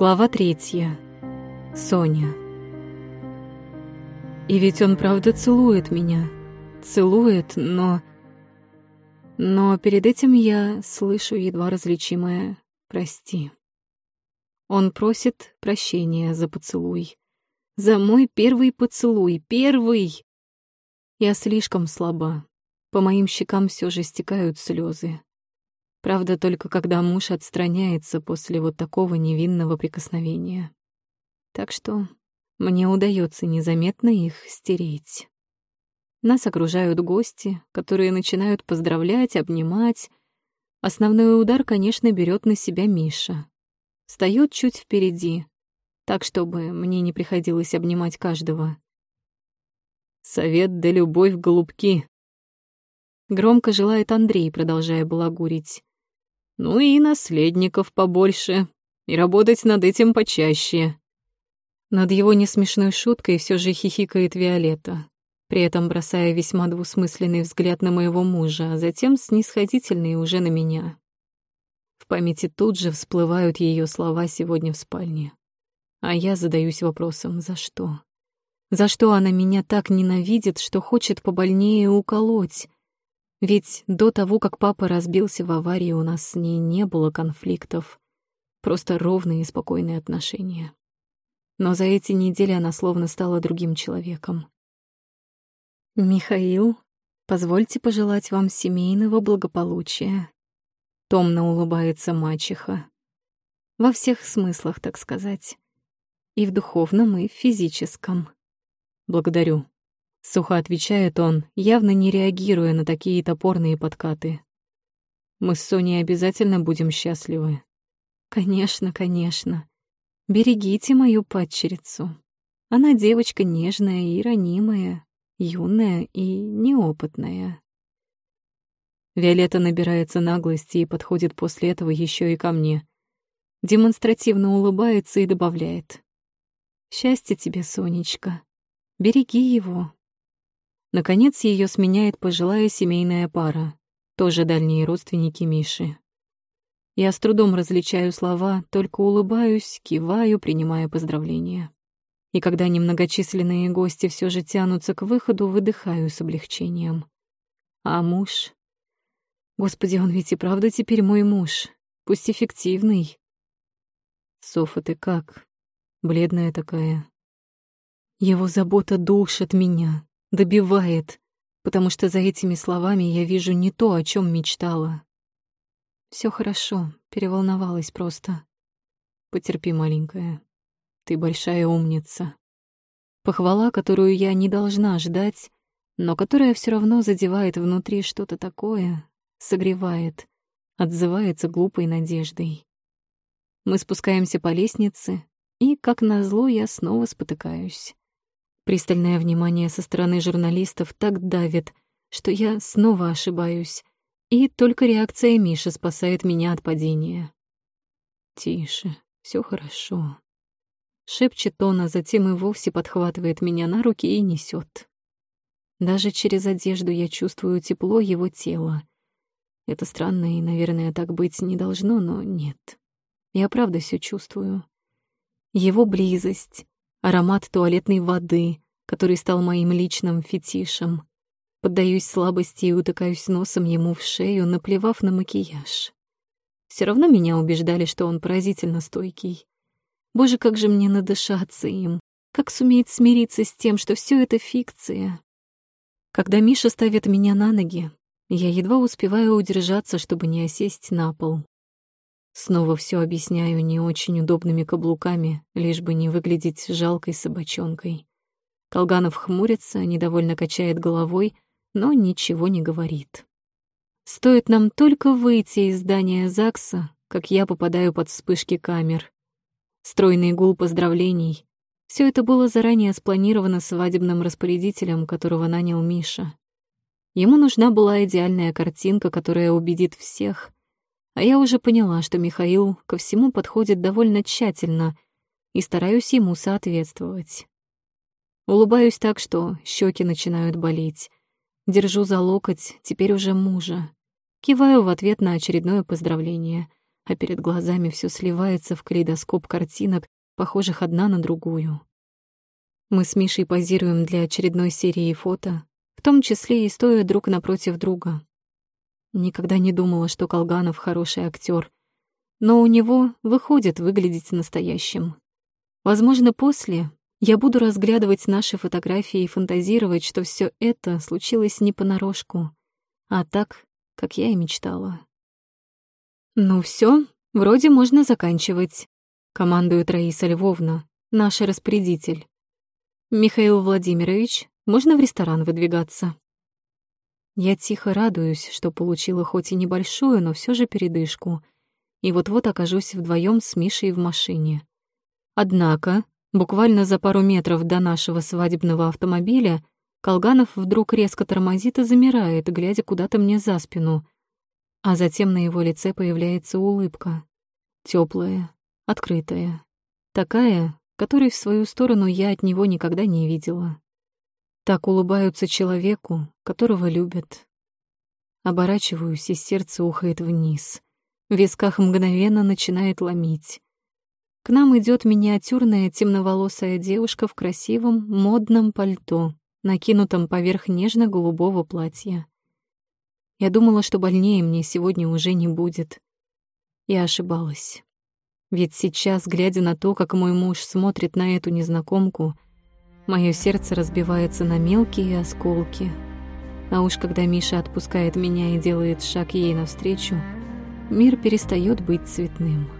Глава третья. Соня. И ведь он правда целует меня. Целует, но... Но перед этим я слышу едва различимое «прости». Он просит прощения за поцелуй. За мой первый поцелуй. Первый! Я слишком слаба. По моим щекам все же стекают слезы. Правда, только когда муж отстраняется после вот такого невинного прикосновения. Так что мне удается незаметно их стереть. Нас окружают гости, которые начинают поздравлять, обнимать. Основной удар, конечно, берет на себя Миша. Встает чуть впереди, так, чтобы мне не приходилось обнимать каждого. «Совет да любовь, голубки!» Громко желает Андрей, продолжая балагурить. Ну и наследников побольше. И работать над этим почаще. Над его несмешной шуткой все же хихикает Виолетта, при этом бросая весьма двусмысленный взгляд на моего мужа, а затем снисходительный уже на меня. В памяти тут же всплывают ее слова сегодня в спальне. А я задаюсь вопросом, за что? За что она меня так ненавидит, что хочет побольнее уколоть? Ведь до того, как папа разбился в аварии, у нас с ней не было конфликтов. Просто ровные и спокойные отношения. Но за эти недели она словно стала другим человеком. «Михаил, позвольте пожелать вам семейного благополучия», — томно улыбается мачеха. Во всех смыслах, так сказать. И в духовном, и в физическом. «Благодарю», Сухо отвечает он, явно не реагируя на такие топорные подкаты. Мы с Соней обязательно будем счастливы. Конечно, конечно. Берегите мою падчерицу. Она девочка нежная и ранимая, юная и неопытная. Виолетта набирается наглости и подходит после этого еще и ко мне. Демонстративно улыбается и добавляет. «Счастье тебе, Сонечка. Береги его, Наконец ее сменяет пожилая семейная пара, тоже дальние родственники Миши. Я с трудом различаю слова, только улыбаюсь, киваю, принимая поздравления. И когда немногочисленные гости все же тянутся к выходу, выдыхаю с облегчением. А муж? Господи, он ведь и правда теперь мой муж, пусть эффективный. Софа, ты как? Бледная такая. Его забота душит меня, добивает, потому что за этими словами я вижу не то, о чем мечтала. Все хорошо, переволновалась просто. Потерпи, маленькая. Ты большая умница. Похвала, которую я не должна ждать, но которая все равно задевает внутри что-то такое, согревает, отзывается глупой надеждой. Мы спускаемся по лестнице, и, как назло, я снова спотыкаюсь. Пристальное внимание со стороны журналистов так давит, что я снова ошибаюсь, и только реакция Миши спасает меня от падения. «Тише, все хорошо», — шепчет он, а затем и вовсе подхватывает меня на руки и несет. Даже через одежду я чувствую тепло его тела. Это странно, и, наверное, так быть не должно, но нет. Я правда все чувствую. Его близость, аромат туалетной воды, который стал моим личным фетишем. Поддаюсь слабости и утыкаюсь носом ему в шею, наплевав на макияж. Все равно меня убеждали, что он поразительно стойкий. Боже, как же мне надышаться им, как суметь смириться с тем, что все это фикция. Когда Миша ставит меня на ноги, я едва успеваю удержаться, чтобы не осесть на пол. Снова все объясняю не очень удобными каблуками, лишь бы не выглядеть жалкой собачонкой. Колганов хмурится, недовольно качает головой, но ничего не говорит. Стоит нам только выйти из здания ЗАГСа, как я попадаю под вспышки камер. Стройный гул поздравлений. Все это было заранее спланировано свадебным распорядителем, которого нанял Миша. Ему нужна была идеальная картинка, которая убедит всех — а я уже поняла, что Михаил ко всему подходит довольно тщательно и стараюсь ему соответствовать. Улыбаюсь так, что щеки начинают болеть. Держу за локоть теперь уже мужа. Киваю в ответ на очередное поздравление, а перед глазами все сливается в калейдоскоп картинок, похожих одна на другую. Мы с Мишей позируем для очередной серии фото, в том числе и стоя друг напротив друга. Никогда не думала, что Колганов хороший актер, но у него выходит выглядеть настоящим. Возможно, после я буду разглядывать наши фотографии и фантазировать, что все это случилось не понарошку, а так, как я и мечтала. «Ну все, вроде можно заканчивать», — командует Раиса Львовна, наш распорядитель. «Михаил Владимирович, можно в ресторан выдвигаться?» Я тихо радуюсь, что получила хоть и небольшую, но все же передышку, и вот-вот окажусь вдвоем с Мишей в машине. Однако, буквально за пару метров до нашего свадебного автомобиля, Колганов вдруг резко тормозит и замирает, глядя куда-то мне за спину, а затем на его лице появляется улыбка. теплая, открытая. Такая, которой в свою сторону я от него никогда не видела. Так улыбаются человеку, которого любят. Оборачиваюсь, и сердце ухает вниз. В висках мгновенно начинает ломить. К нам идет миниатюрная темноволосая девушка в красивом модном пальто, накинутом поверх нежно-голубого платья. Я думала, что больнее мне сегодня уже не будет. Я ошибалась. Ведь сейчас, глядя на то, как мой муж смотрит на эту незнакомку, мое сердце разбивается на мелкие осколки. А уж когда Миша отпускает меня и делает шаг ей навстречу, мир перестает быть цветным.